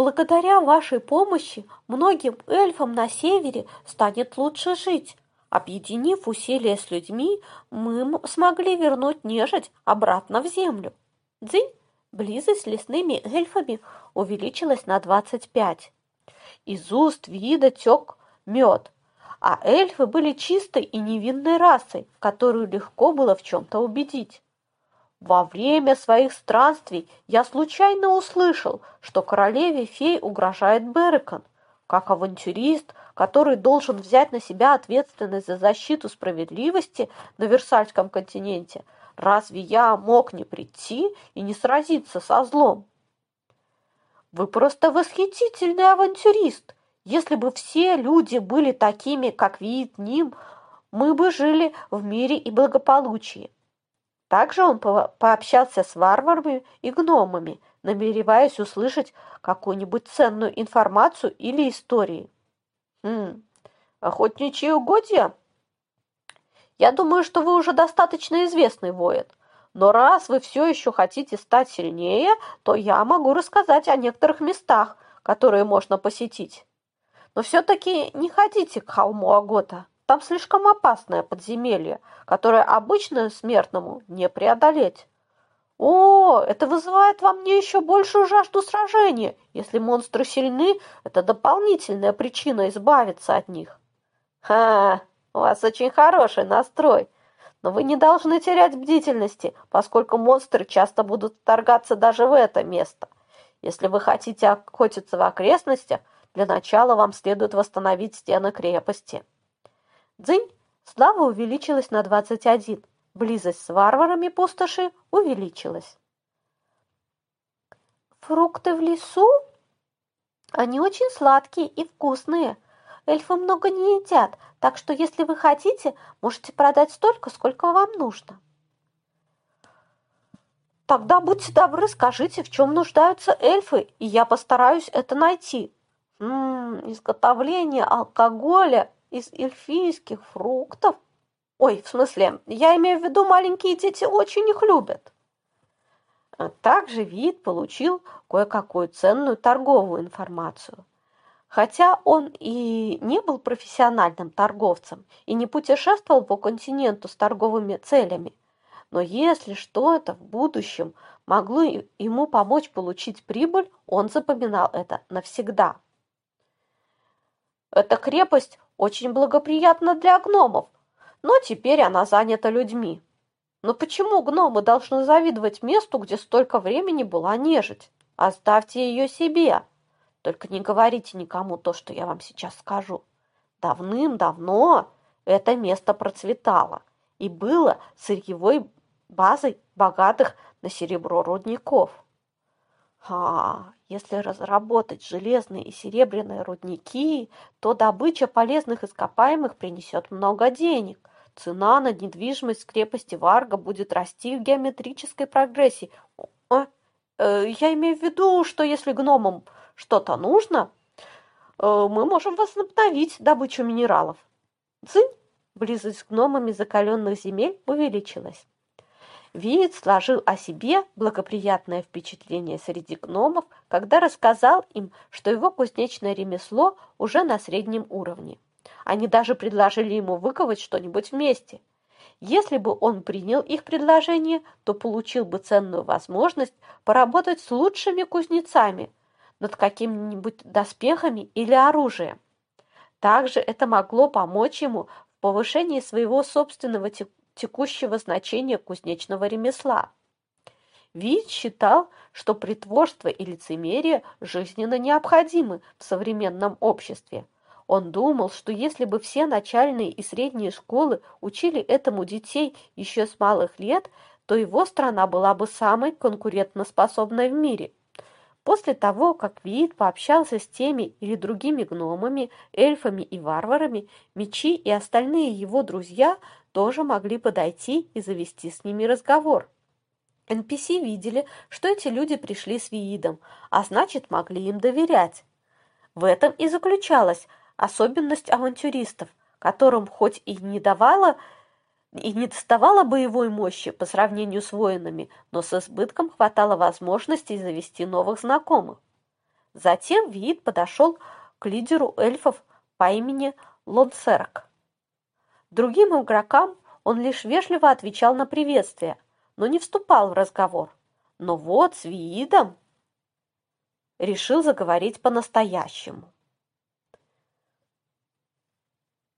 Благодаря вашей помощи многим эльфам на севере станет лучше жить. Объединив усилия с людьми, мы смогли вернуть нежить обратно в землю. Дзынь, близость с лесными эльфами увеличилась на 25. Из уст вида тек мед, а эльфы были чистой и невинной расой, которую легко было в чем-то убедить. Во время своих странствий я случайно услышал, что королеве фей угрожает Берекон. Как авантюрист, который должен взять на себя ответственность за защиту справедливости на Версальском континенте, разве я мог не прийти и не сразиться со злом? Вы просто восхитительный авантюрист. Если бы все люди были такими, как видит Ним, мы бы жили в мире и благополучии. Также он по пообщался с варварами и гномами, намереваясь услышать какую-нибудь ценную информацию или истории. Хм, охотничьи угодья? Я думаю, что вы уже достаточно известный воин. Но раз вы все еще хотите стать сильнее, то я могу рассказать о некоторых местах, которые можно посетить. Но все-таки не ходите к холму Агота. Там слишком опасное подземелье, которое обычно смертному не преодолеть. О, это вызывает во мне еще большую жажду сражения. Если монстры сильны, это дополнительная причина избавиться от них. Ха, у вас очень хороший настрой. Но вы не должны терять бдительности, поскольку монстры часто будут вторгаться даже в это место. Если вы хотите охотиться в окрестностях, для начала вам следует восстановить стены крепости. Дзынь, слава увеличилась на 21. Близость с варварами пустоши увеличилась. Фрукты в лесу? Они очень сладкие и вкусные. Эльфы много не едят, так что если вы хотите, можете продать столько, сколько вам нужно. Тогда будьте добры, скажите, в чем нуждаются эльфы, и я постараюсь это найти. М -м, изготовление алкоголя из эльфийских фруктов? Ой, в смысле, я имею в виду, маленькие дети очень их любят. А также вид получил кое-какую ценную торговую информацию. Хотя он и не был профессиональным торговцем и не путешествовал по континенту с торговыми целями, но если что-то в будущем могло ему помочь получить прибыль, он запоминал это навсегда. Эта крепость очень благоприятна для гномов, но теперь она занята людьми. Но почему гномы должны завидовать месту, где столько времени была нежить? Оставьте ее себе. Только не говорите никому то, что я вам сейчас скажу. Давным-давно это место процветало и было сырьевой базой богатых на серебро рудников. А, если разработать железные и серебряные рудники, то добыча полезных ископаемых принесет много денег. Цена на недвижимость крепости Варга будет расти в геометрической прогрессии. Э, я имею в виду, что если гномам что-то нужно, э, мы можем возобновить добычу минералов. Цинь! Близость с гномами закаленных земель увеличилась. Виит сложил о себе благоприятное впечатление среди гномов, когда рассказал им, что его кузнечное ремесло уже на среднем уровне. Они даже предложили ему выковать что-нибудь вместе. Если бы он принял их предложение, то получил бы ценную возможность поработать с лучшими кузнецами над какими-нибудь доспехами или оружием. Также это могло помочь ему в повышении своего собственного текущего значения кузнечного ремесла. Вид считал, что притворство и лицемерие жизненно необходимы в современном обществе. Он думал, что если бы все начальные и средние школы учили этому детей еще с малых лет, то его страна была бы самой конкурентоспособной в мире. После того, как Виит пообщался с теми или другими гномами, эльфами и варварами, мечи и остальные его друзья тоже могли подойти и завести с ними разговор. NPC видели, что эти люди пришли с Виидом, а значит, могли им доверять. В этом и заключалась особенность авантюристов, которым хоть и не давала и не доставала боевой мощи по сравнению с воинами, но с избытком хватало возможностей завести новых знакомых. Затем Виит подошел к лидеру эльфов по имени Лонсерк. Другим игрокам он лишь вежливо отвечал на приветствие, но не вступал в разговор. Но вот с Виидом решил заговорить по-настоящему.